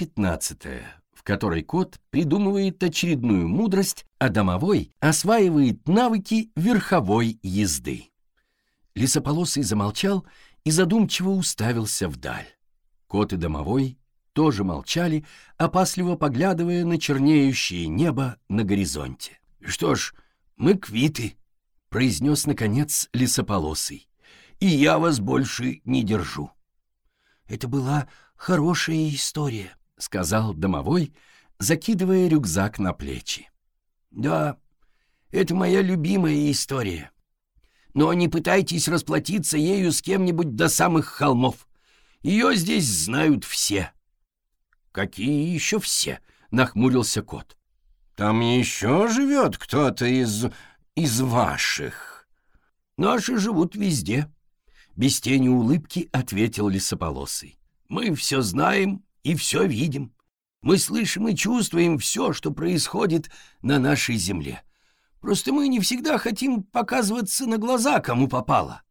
пятнадцатая, в которой кот придумывает очередную мудрость, а домовой осваивает навыки верховой езды. Лесополосый замолчал и задумчиво уставился вдаль. Кот и домовой тоже молчали, опасливо поглядывая на чернеющее небо на горизонте. «Что ж, мы квиты», — произнес, наконец, лесополосый. «И я вас больше не держу». «Это была хорошая история», — сказал домовой, закидывая рюкзак на плечи. «Да, это моя любимая история. Но не пытайтесь расплатиться ею с кем-нибудь до самых холмов. Ее здесь знают все». «Какие еще все?» — нахмурился кот. «Там еще живет кто-то из... из ваших». «Наши живут везде», — без тени улыбки ответил лесополосый. «Мы все знаем и все видим. Мы слышим и чувствуем все, что происходит на нашей земле. Просто мы не всегда хотим показываться на глаза, кому попало.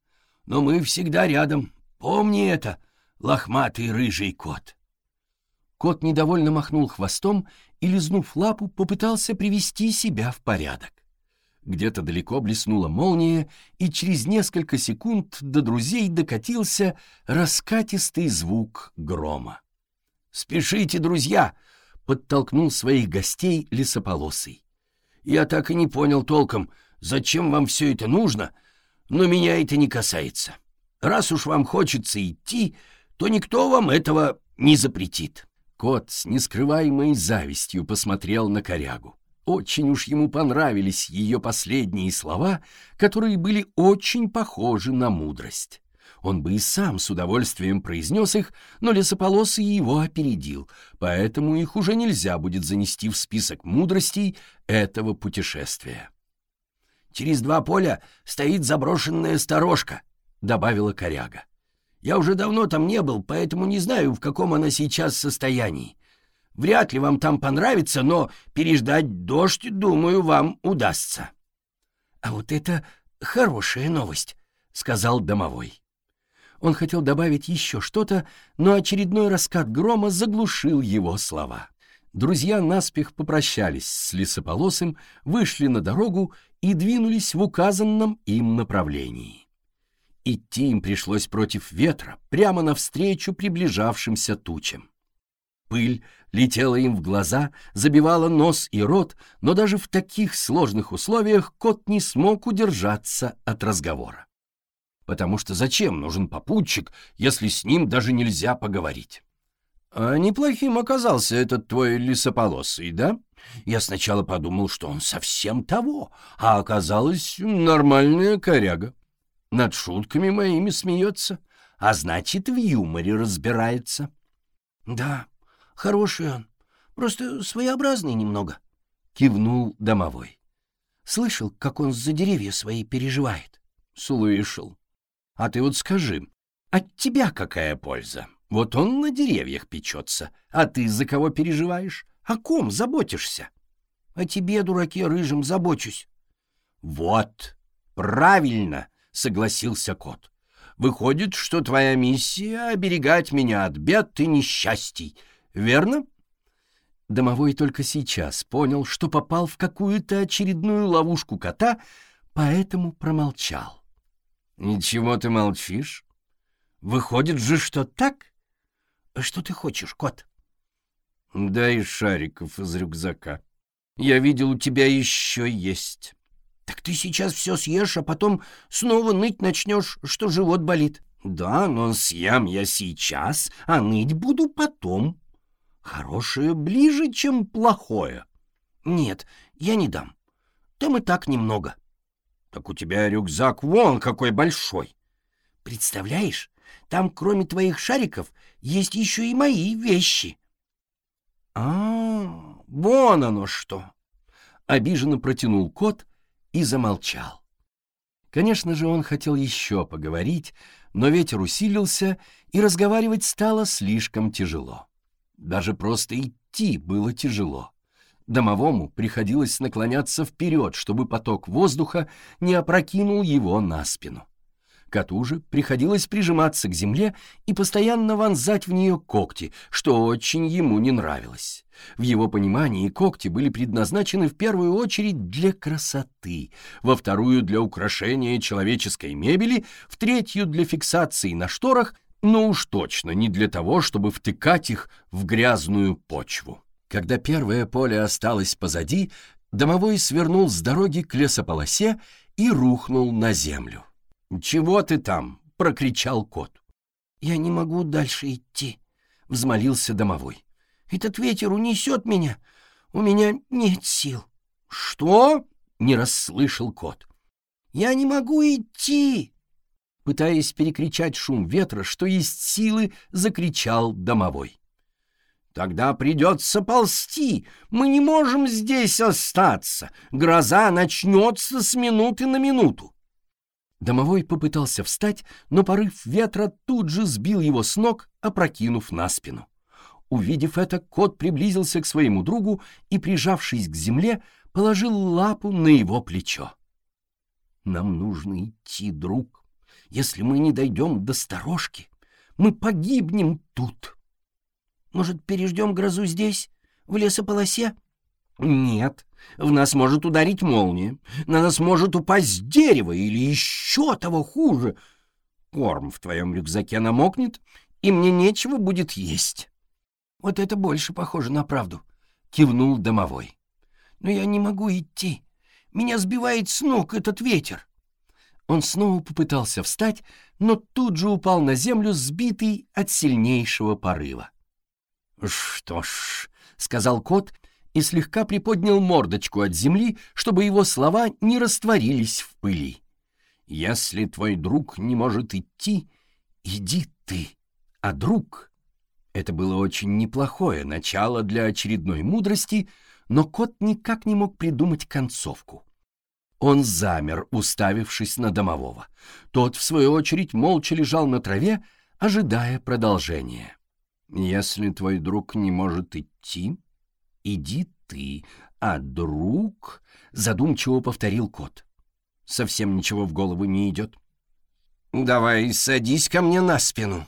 Но мы всегда рядом. Помни это, лохматый рыжий кот». Кот недовольно махнул хвостом и, лизнув лапу, попытался привести себя в порядок. Где-то далеко блеснула молния, и через несколько секунд до друзей докатился раскатистый звук грома. «Спешите, друзья!» — подтолкнул своих гостей лесополосый. «Я так и не понял толком, зачем вам все это нужно, но меня это не касается. Раз уж вам хочется идти, то никто вам этого не запретит». Кот с нескрываемой завистью посмотрел на корягу. Очень уж ему понравились ее последние слова, которые были очень похожи на мудрость. Он бы и сам с удовольствием произнес их, но лесополосый его опередил, поэтому их уже нельзя будет занести в список мудростей этого путешествия. «Через два поля стоит заброшенная сторожка», — добавила коряга. Я уже давно там не был, поэтому не знаю, в каком она сейчас состоянии. Вряд ли вам там понравится, но переждать дождь, думаю, вам удастся». «А вот это хорошая новость», — сказал домовой. Он хотел добавить еще что-то, но очередной раскат грома заглушил его слова. Друзья наспех попрощались с лесополосым, вышли на дорогу и двинулись в указанном им направлении. Идти им пришлось против ветра, прямо навстречу приближавшимся тучам. Пыль летела им в глаза, забивала нос и рот, но даже в таких сложных условиях кот не смог удержаться от разговора. Потому что зачем нужен попутчик, если с ним даже нельзя поговорить? А неплохим оказался этот твой лесополосый, да? Я сначала подумал, что он совсем того, а оказалась нормальная коряга над шутками моими смеется, а значит, в юморе разбирается. — Да, хороший он, просто своеобразный немного, — кивнул домовой. — Слышал, как он за деревья свои переживает? — Слышал. — А ты вот скажи, от тебя какая польза? Вот он на деревьях печется, а ты за кого переживаешь? О ком заботишься? — О тебе, дураке рыжим, забочусь. — Вот, правильно, — согласился кот. «Выходит, что твоя миссия — оберегать меня от бед и несчастий, верно?» Домовой только сейчас понял, что попал в какую-то очередную ловушку кота, поэтому промолчал. «Ничего ты молчишь? Выходит же, что так? Что ты хочешь, кот?» «Дай шариков из рюкзака. Я видел, у тебя еще есть». Так ты сейчас все съешь, а потом снова ныть начнешь, что живот болит. Да, но съем я сейчас, а ныть буду потом. Хорошее ближе, чем плохое. Нет, я не дам. Там и так немного. Так у тебя рюкзак вон какой большой. Представляешь, там кроме твоих шариков есть еще и мои вещи. А, вон оно что. Обиженно протянул кот, и замолчал. Конечно же, он хотел еще поговорить, но ветер усилился, и разговаривать стало слишком тяжело. Даже просто идти было тяжело. Домовому приходилось наклоняться вперед, чтобы поток воздуха не опрокинул его на спину. Коту же приходилось прижиматься к земле и постоянно вонзать в нее когти, что очень ему не нравилось. В его понимании когти были предназначены в первую очередь для красоты, во вторую — для украшения человеческой мебели, в третью — для фиксации на шторах, но уж точно не для того, чтобы втыкать их в грязную почву. Когда первое поле осталось позади, домовой свернул с дороги к лесополосе и рухнул на землю. «Чего ты там?» — прокричал кот. «Я не могу дальше идти», — взмолился домовой. «Этот ветер унесет меня. У меня нет сил». «Что?» — не расслышал кот. «Я не могу идти!» Пытаясь перекричать шум ветра, что есть силы, закричал домовой. «Тогда придется ползти. Мы не можем здесь остаться. Гроза начнется с минуты на минуту». Домовой попытался встать, но порыв ветра тут же сбил его с ног, опрокинув на спину. Увидев это, кот приблизился к своему другу и, прижавшись к земле, положил лапу на его плечо. «Нам нужно идти, друг. Если мы не дойдем до сторожки, мы погибнем тут». «Может, переждем грозу здесь, в лесополосе?» «Нет, в нас может ударить молния, на нас может упасть дерево или еще того хуже. Корм в твоем рюкзаке намокнет, и мне нечего будет есть». «Вот это больше похоже на правду», — кивнул домовой. «Но я не могу идти. Меня сбивает с ног этот ветер». Он снова попытался встать, но тут же упал на землю, сбитый от сильнейшего порыва. «Что ж», — сказал кот и слегка приподнял мордочку от земли, чтобы его слова не растворились в пыли. «Если твой друг не может идти, иди ты, а друг...» Это было очень неплохое начало для очередной мудрости, но кот никак не мог придумать концовку. Он замер, уставившись на домового. Тот, в свою очередь, молча лежал на траве, ожидая продолжения. «Если твой друг не может идти, иди ты, а друг...» — задумчиво повторил кот. «Совсем ничего в голову не идет». «Давай садись ко мне на спину.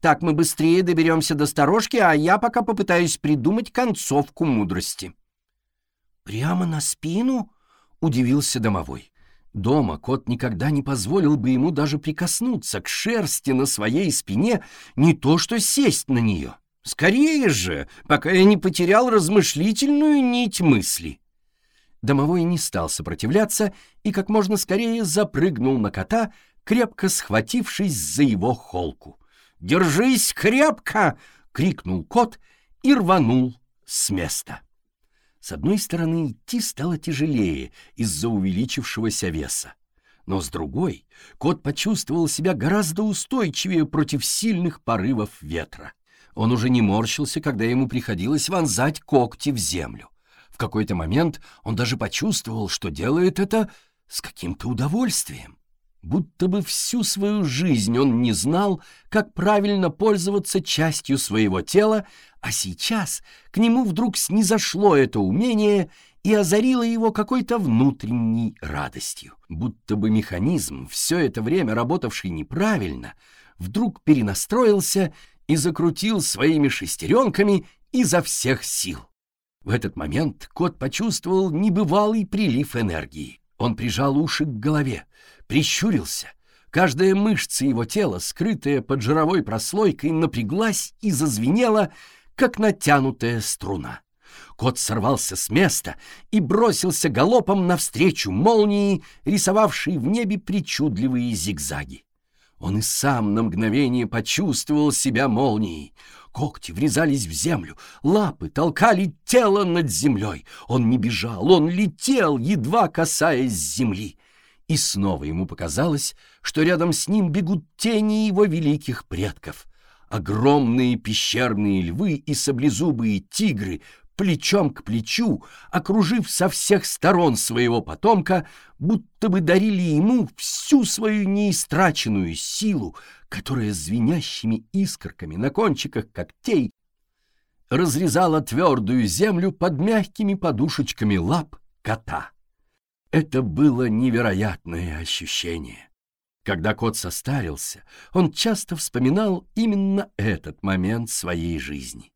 Так мы быстрее доберемся до сторожки, а я пока попытаюсь придумать концовку мудрости». «Прямо на спину?» — удивился домовой. Дома кот никогда не позволил бы ему даже прикоснуться к шерсти на своей спине, не то что сесть на нее. Скорее же, пока я не потерял размышлительную нить мысли. Домовой не стал сопротивляться и как можно скорее запрыгнул на кота, крепко схватившись за его холку. «Держись крепко!» — крикнул кот и рванул с места. С одной стороны, идти стало тяжелее из-за увеличившегося веса. Но с другой, кот почувствовал себя гораздо устойчивее против сильных порывов ветра. Он уже не морщился, когда ему приходилось вонзать когти в землю. В какой-то момент он даже почувствовал, что делает это с каким-то удовольствием. Будто бы всю свою жизнь он не знал, как правильно пользоваться частью своего тела, а сейчас к нему вдруг снизошло это умение и озарило его какой-то внутренней радостью. Будто бы механизм, все это время работавший неправильно, вдруг перенастроился и закрутил своими шестеренками изо всех сил. В этот момент кот почувствовал небывалый прилив энергии. Он прижал уши к голове, прищурился. Каждая мышца его тела, скрытая под жировой прослойкой, напряглась и зазвенела, как натянутая струна. Кот сорвался с места и бросился галопом навстречу молнии, рисовавшей в небе причудливые зигзаги. Он и сам на мгновение почувствовал себя молнией. Когти врезались в землю, лапы толкали тело над землей. Он не бежал, он летел, едва касаясь земли. И снова ему показалось, что рядом с ним бегут тени его великих предков — Огромные пещерные львы и саблезубые тигры плечом к плечу, окружив со всех сторон своего потомка, будто бы дарили ему всю свою неистраченную силу, которая звенящими искорками на кончиках когтей разрезала твердую землю под мягкими подушечками лап кота. Это было невероятное ощущение. Когда кот состарился, он часто вспоминал именно этот момент своей жизни.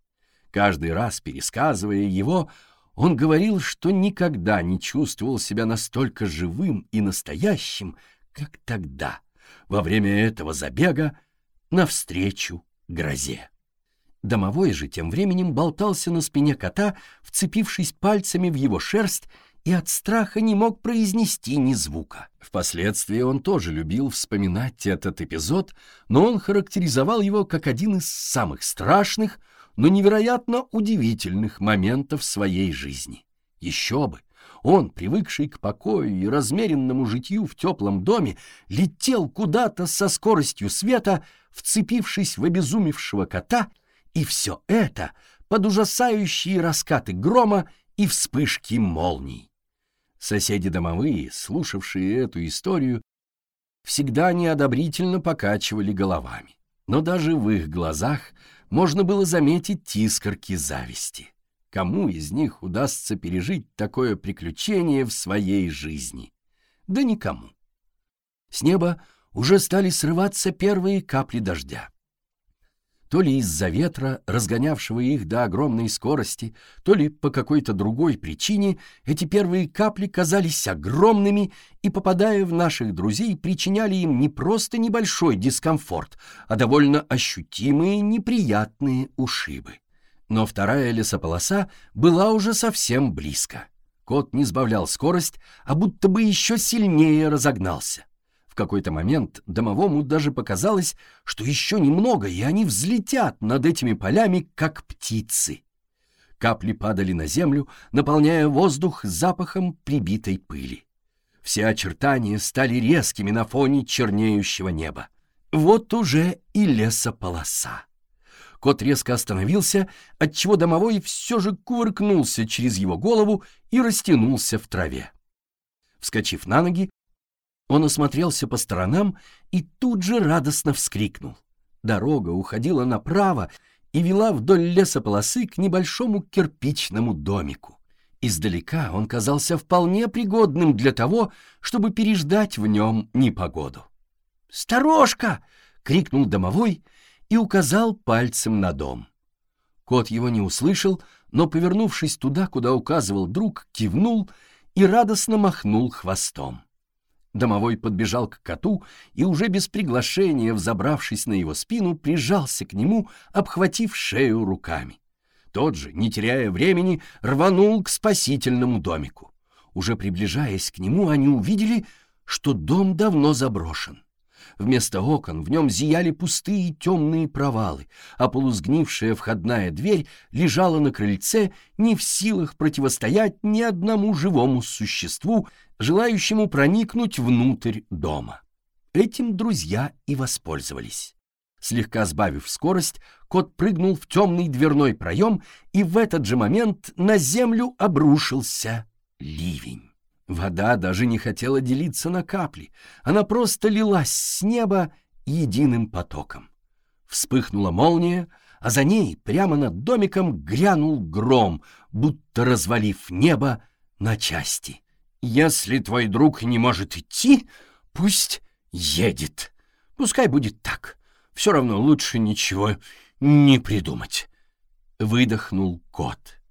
Каждый раз, пересказывая его, он говорил, что никогда не чувствовал себя настолько живым и настоящим, как тогда, во время этого забега навстречу грозе. Домовой же тем временем болтался на спине кота, вцепившись пальцами в его шерсть и от страха не мог произнести ни звука. Впоследствии он тоже любил вспоминать этот эпизод, но он характеризовал его как один из самых страшных, но невероятно удивительных моментов своей жизни. Еще бы! Он, привыкший к покою и размеренному житью в теплом доме, летел куда-то со скоростью света, вцепившись в обезумевшего кота, и все это под ужасающие раскаты грома и вспышки молний. Соседи домовые, слушавшие эту историю, всегда неодобрительно покачивали головами. Но даже в их глазах можно было заметить искорки зависти. Кому из них удастся пережить такое приключение в своей жизни? Да никому. С неба уже стали срываться первые капли дождя то ли из-за ветра, разгонявшего их до огромной скорости, то ли по какой-то другой причине, эти первые капли казались огромными и, попадая в наших друзей, причиняли им не просто небольшой дискомфорт, а довольно ощутимые неприятные ушибы. Но вторая лесополоса была уже совсем близко. Кот не сбавлял скорость, а будто бы еще сильнее разогнался. В какой-то момент домовому даже показалось, что еще немного, и они взлетят над этими полями, как птицы. Капли падали на землю, наполняя воздух запахом прибитой пыли. Все очертания стали резкими на фоне чернеющего неба. Вот уже и лесополоса. Кот резко остановился, отчего домовой все же кувыркнулся через его голову и растянулся в траве. Вскочив на ноги, он осмотрелся по сторонам и тут же радостно вскрикнул. Дорога уходила направо и вела вдоль лесополосы к небольшому кирпичному домику. Издалека он казался вполне пригодным для того, чтобы переждать в нем непогоду. «Сторожка!» — крикнул домовой и указал пальцем на дом. Кот его не услышал, но, повернувшись туда, куда указывал друг, кивнул и радостно махнул хвостом. Домовой подбежал к коту и уже без приглашения, взобравшись на его спину, прижался к нему, обхватив шею руками. Тот же, не теряя времени, рванул к спасительному домику. Уже приближаясь к нему, они увидели, что дом давно заброшен. Вместо окон в нем зияли пустые темные провалы, а полузгнившая входная дверь лежала на крыльце, не в силах противостоять ни одному живому существу, желающему проникнуть внутрь дома. Этим друзья и воспользовались. Слегка сбавив скорость, кот прыгнул в темный дверной проем, и в этот же момент на землю обрушился ливень. Вода даже не хотела делиться на капли, она просто лилась с неба единым потоком. Вспыхнула молния, а за ней прямо над домиком грянул гром, будто развалив небо на части. «Если твой друг не может идти, пусть едет. Пускай будет так. Все равно лучше ничего не придумать», — выдохнул кот.